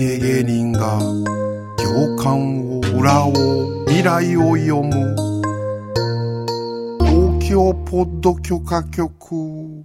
系芸人が行間を裏を未来を読む。東京ポッド許可局。